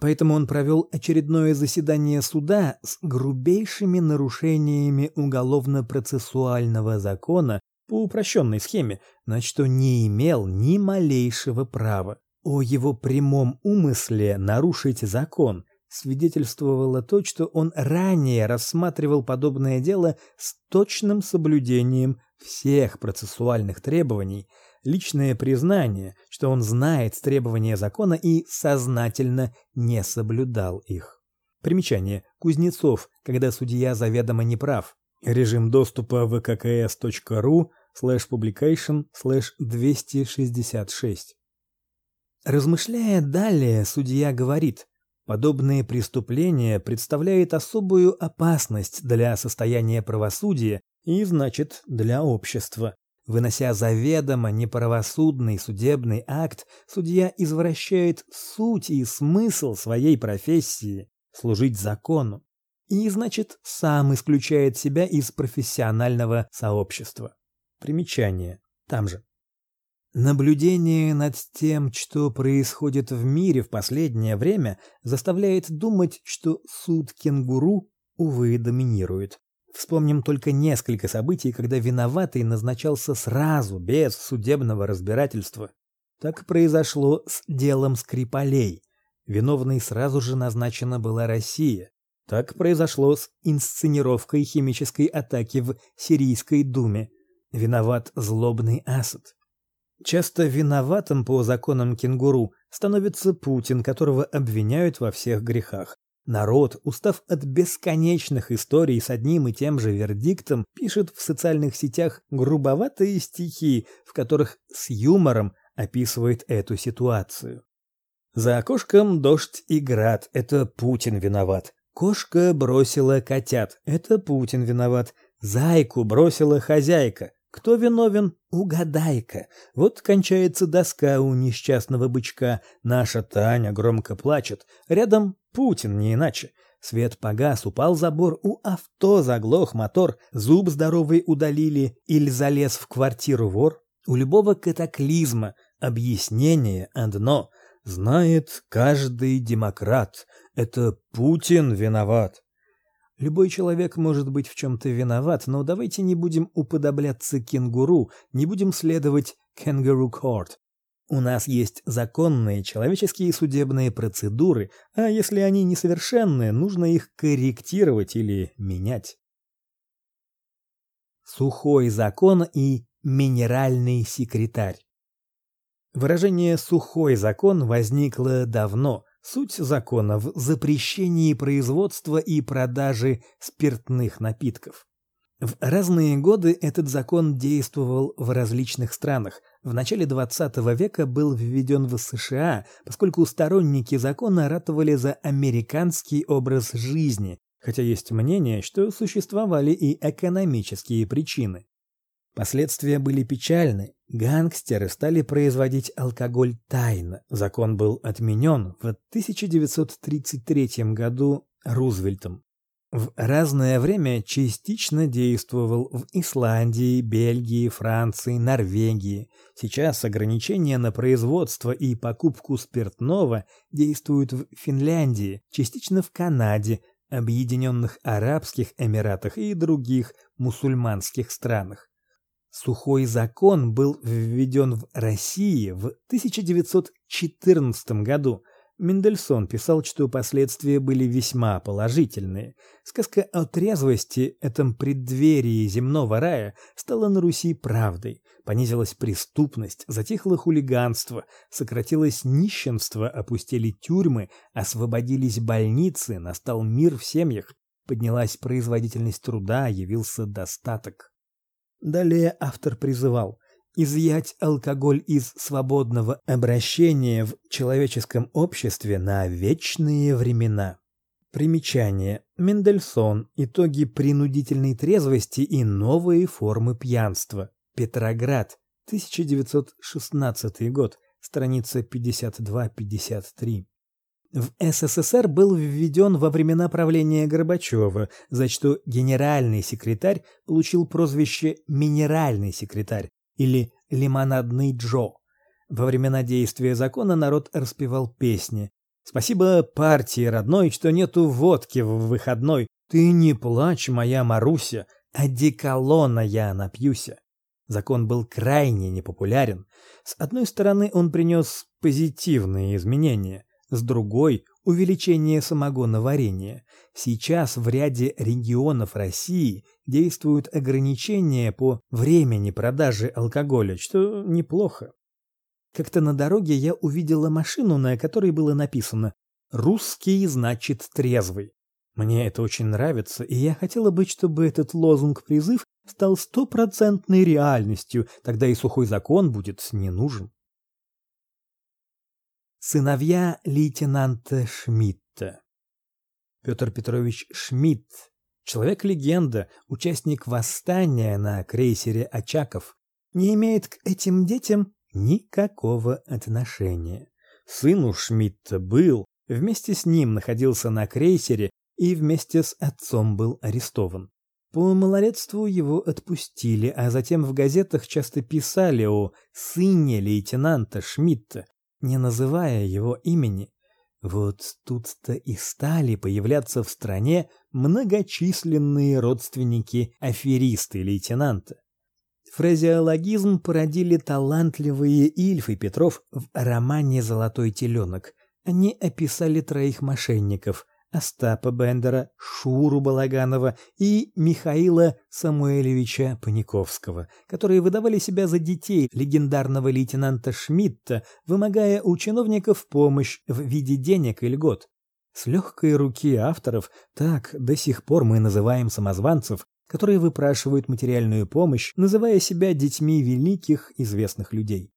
Поэтому он провел очередное заседание суда с грубейшими нарушениями уголовно-процессуального закона по упрощенной схеме, на что не имел ни малейшего права. О его прямом умысле нарушить закон свидетельствовало то, что он ранее рассматривал подобное дело с точным соблюдением всех процессуальных требований, личное признание, что он знает требования закона и сознательно не соблюдал их. Примечание. Кузнецов, когда судья заведомо неправ. Режим доступа vkks.ru slash publication slash 266. Размышляя далее, судья говорит, подобные преступления представляют особую опасность для состояния правосудия и, значит, для общества. Вынося заведомо неправосудный судебный акт, судья извращает суть и смысл своей профессии служить закону и, значит, сам исключает себя из профессионального сообщества. Примечание. Там же. Наблюдение над тем, что происходит в мире в последнее время, заставляет думать, что суд кенгуру увы доминирует. Вспомним только несколько событий, когда виноватый назначался сразу, без судебного разбирательства. Так произошло с делом Скрипалей. Виновной сразу же назначена была Россия. Так произошло с инсценировкой химической атаки в Сирийской думе. Виноват злобный Асад. Часто виноватым по законам кенгуру становится Путин, которого обвиняют во всех грехах. Народ, устав от бесконечных историй с одним и тем же вердиктом, пишет в социальных сетях грубоватые стихи, в которых с юмором описывает эту ситуацию. За окошком дождь и град это Путин виноват. Кошка бросила котят это Путин виноват. Зайку бросила хозяйка кто виновен? Угадай-ка. Вот кончается доска у несчастного бычка. Наша Таня громко плачет. Рядом Путин, не иначе. Свет погас, упал забор, у авто заглох мотор, зуб здоровый удалили или залез в квартиру вор. У любого катаклизма объяснение одно. Знает каждый демократ. Это Путин виноват. Любой человек может быть в чем то виноват, но давайте не будем уподобляться кенгуру, не будем следовать court. У нас есть законные человеческие судебные процедуры, а если они несовершенны, нужно их корректировать или менять. Сухой закон и минеральный секретарь. Выражение сухой закон возникло давно, Суть закона в запрещении производства и продажи спиртных напитков. В разные годы этот закон действовал в различных странах. В начале XX века был введен в США, поскольку сторонники закона ратовали за американский образ жизни, хотя есть мнение, что существовали и экономические причины. Последствия были печальны. Гангстеры стали производить алкоголь тайно. Закон был отменен в 1933 году Рузвельтом. В разное время частично действовал в Исландии, Бельгии, Франции, Норвегии. Сейчас ограничения на производство и покупку спиртного действуют в Финляндии, частично в Канаде, Объединенных Арабских Эмиратах и других мусульманских странах. Сухой закон был введен в России в 1914 году. Мендельсон писал, что последствия были весьма положительные. Сказка о трезвости, этом преддверии земного рая, стала на Руси правдой. Понизилась преступность, затихло хулиганство, сократилось нищенство, опустили тюрьмы, освободились больницы, настал мир в семьях, поднялась производительность труда, явился достаток. Далее автор призывал изъять алкоголь из свободного обращения в человеческом обществе на вечные времена. Примечание. Мендельсон. Итоги принудительной трезвости и новые формы пьянства. Петроград. 1916 год. Страница 52-53. в СССР был введен во времена правления Горбачева, за что генеральный секретарь получил прозвище «минеральный секретарь» или «лимонадный Джо». Во времена действия закона народ распевал песни. «Спасибо партии родной, что нету водки в выходной. Ты не плачь, моя Маруся, одеколона я напьюся». Закон был крайне непопулярен. С одной стороны, он принес позитивные изменения, с другой – увеличение самогоноварения. Сейчас в ряде регионов России действуют ограничения по времени продажи алкоголя, что неплохо. Как-то на дороге я увидела машину, на которой было написано «Русский значит трезвый». Мне это очень нравится, и я хотела бы, чтобы этот лозунг-призыв стал стопроцентной реальностью, тогда и сухой закон будет не нужен. Сыновья лейтенанта Шмидта Петр Петрович Шмидт, человек-легенда, участник восстания на крейсере Очаков, не имеет к этим детям никакого отношения. Сын у Шмидта был, вместе с ним находился на крейсере и вместе с отцом был арестован. По малолетству его отпустили, а затем в газетах часто писали о сыне лейтенанта Шмидта, не называя его имени. Вот тут-то и стали появляться в стране многочисленные родственники аферисты лейтенанта. Фразеологизм породили талантливые Ильф и Петров в романе «Золотой теленок». Они описали троих мошенников – Остапа Бендера, Шуру Балаганова и Михаила Самуэлевича Паниковского, которые выдавали себя за детей легендарного лейтенанта Шмидта, вымогая у чиновников помощь в виде денег и льгот. С легкой руки авторов так до сих пор мы называем самозванцев, которые выпрашивают материальную помощь, называя себя детьми великих известных людей.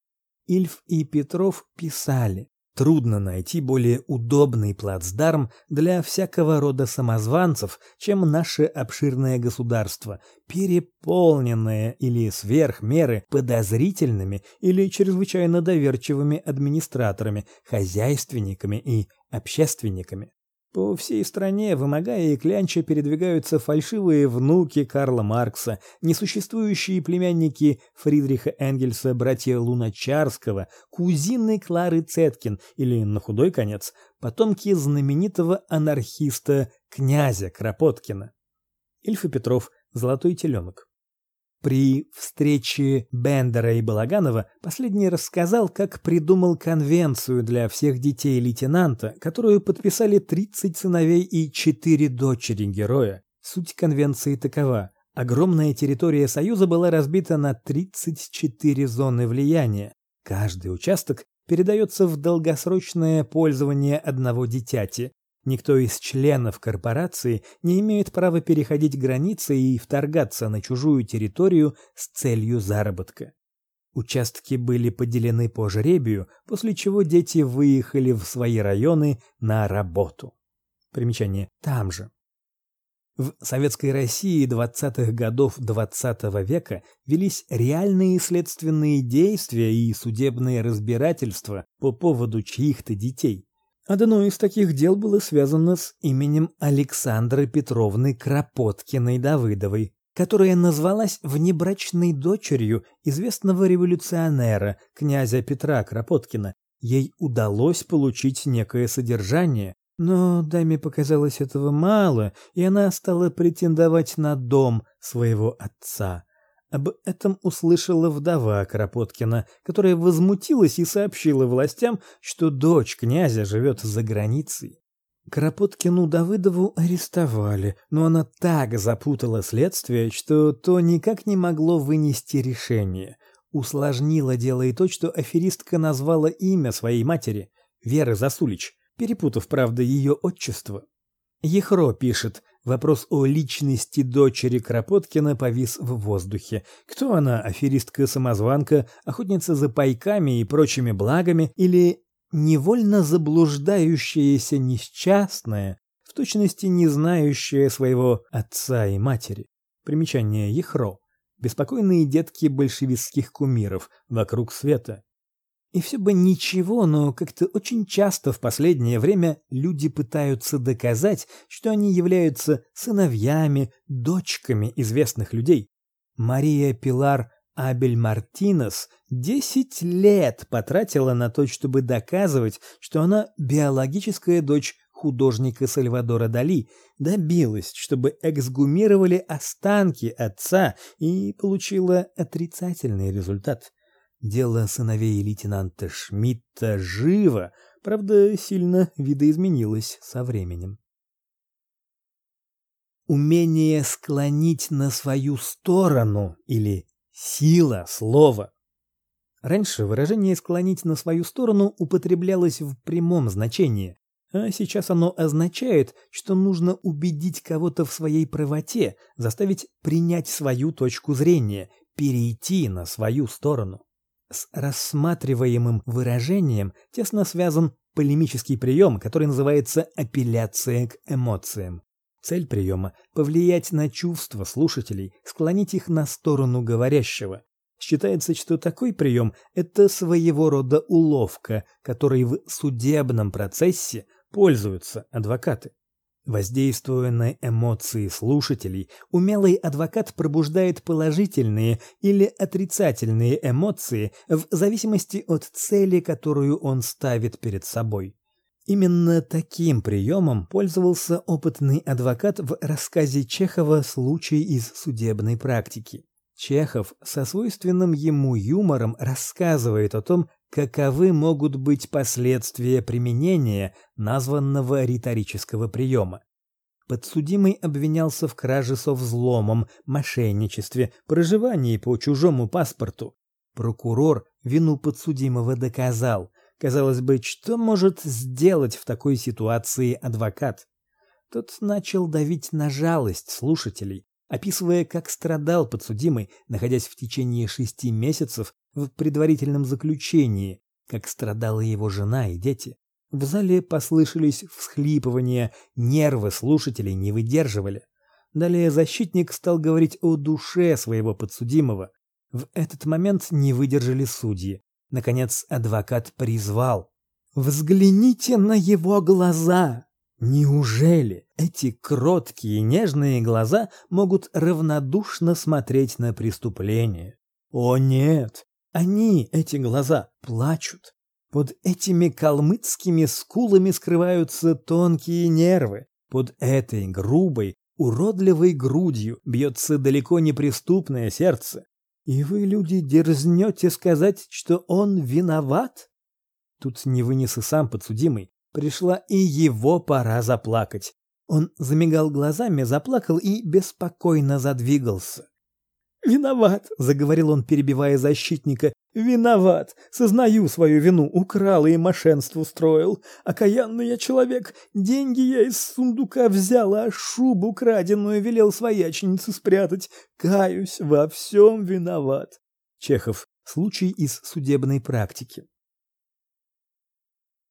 Ильф и Петров писали: Трудно найти более удобный плацдарм для всякого рода самозванцев, чем наше обширное государство, переполненное или сверх меры подозрительными или чрезвычайно доверчивыми администраторами, хозяйственниками и общественниками. По всей стране, вымогая и клянча, передвигаются фальшивые внуки Карла Маркса, несуществующие племянники Фридриха Энгельса, братья Луначарского, кузины Клары Цеткин или, на худой конец, потомки знаменитого анархиста князя Кропоткина. Ильф Петров «Золотой теленок». При встрече Бендера и Балаганова последний рассказал, как придумал конвенцию для всех детей лейтенанта, которую подписали 30 сыновей и 4 дочери героя. Суть конвенции такова: огромная территория Союза была разбита на 34 зоны влияния. Каждый участок передается в долгосрочное пользование одного дитяти, Никто из членов корпорации не имеет права переходить границы и вторгаться на чужую территорию с целью заработка. Участки были поделены по жребию, после чего дети выехали в свои районы на работу. Примечание: там же. В советской России 20-х годов XX -го века велись реальные следственные действия и судебные разбирательства по поводу чьих-то детей. Одно из таких дел было связано с именем Александры Петровны Кропоткиной-Давыдовой, которая назвалась внебрачной дочерью известного революционера, князя Петра Кропоткина. Ей удалось получить некое содержание, но даме показалось этого мало, и она стала претендовать на дом своего отца. Об этом услышала вдова Кропоткина, которая возмутилась и сообщила властям, что дочь князя живет за границей. Кропоткину Давыдову арестовали, но она так запутала следствие, что то никак не могло вынести решение. Усложнило дело и то, что аферистка назвала имя своей матери Веры Засулич, перепутав, правда, ее отчество. Ехро пишет: Вопрос о личности дочери Кропоткина повис в воздухе. Кто она, аферистка-самозванка, охотница за пайками и прочими благами или невольно заблуждающаяся несчастная, в точности не знающая своего отца и матери? Примечание Ехро. Беспокойные детки большевистских кумиров вокруг света. И все бы ничего, но как-то очень часто в последнее время люди пытаются доказать, что они являются сыновьями, дочками известных людей. Мария Пилар Абель Мартинес 10 лет потратила на то, чтобы доказывать, что она биологическая дочь художника Сальвадора Дали, добилась, чтобы эксгумировали останки отца и получила отрицательный результат. Дело сыновей лейтенанта Шмидта живо, правда, сильно видоизменилось со временем. Умение склонить на свою сторону или сила слова. Раньше выражение склонить на свою сторону употреблялось в прямом значении, а сейчас оно означает, что нужно убедить кого-то в своей правоте, заставить принять свою точку зрения, перейти на свою сторону. С рассматриваемым выражением тесно связан полемический прием, который называется апелляция к эмоциям. Цель приема – повлиять на чувства слушателей, склонить их на сторону говорящего. Считается, что такой прием – это своего рода уловка, которой в судебном процессе пользуются адвокаты. Воздействуя на эмоции слушателей, умелый адвокат пробуждает положительные или отрицательные эмоции в зависимости от цели, которую он ставит перед собой. Именно таким приемом пользовался опытный адвокат в рассказе Чехова «Случай из судебной практики». Чехов со свойственным ему юмором рассказывает о том, каковы могут быть последствия применения названного риторического приема. Подсудимый обвинялся в краже со взломом, мошенничестве, проживании по чужому паспорту. Прокурор вину подсудимого доказал. Казалось бы, что может сделать в такой ситуации адвокат? Тот начал давить на жалость слушателей, описывая, как страдал подсудимый, находясь в течение шести месяцев в предварительном заключении, как страдала его жена и дети. В зале послышались всхлипывания, нервы слушателей не выдерживали. Далее защитник стал говорить о душе своего подсудимого. В этот момент не выдержали судьи. Наконец адвокат призвал: "Взгляните на его глаза. Неужели эти кроткие нежные глаза могут равнодушно смотреть на преступление? О нет, они, эти глаза, плачут. Под этими калмыцкими скулами скрываются тонкие нервы. Под этой грубой, уродливой грудью бьется далеко не преступное сердце. И вы, люди, дерзнете сказать, что он виноват? Тут не вынес и сам подсудимый. Пришла и его пора заплакать. Он замигал глазами, заплакал и беспокойно задвигался. «Виноват», — заговорил он, перебивая защитника. «Виноват. Сознаю свою вину. Украл и мошенство устроил. Окаянный я человек. Деньги я из сундука взял, а шубу краденую велел свояченице спрятать. Каюсь, во всем виноват». Чехов. Случай из судебной практики.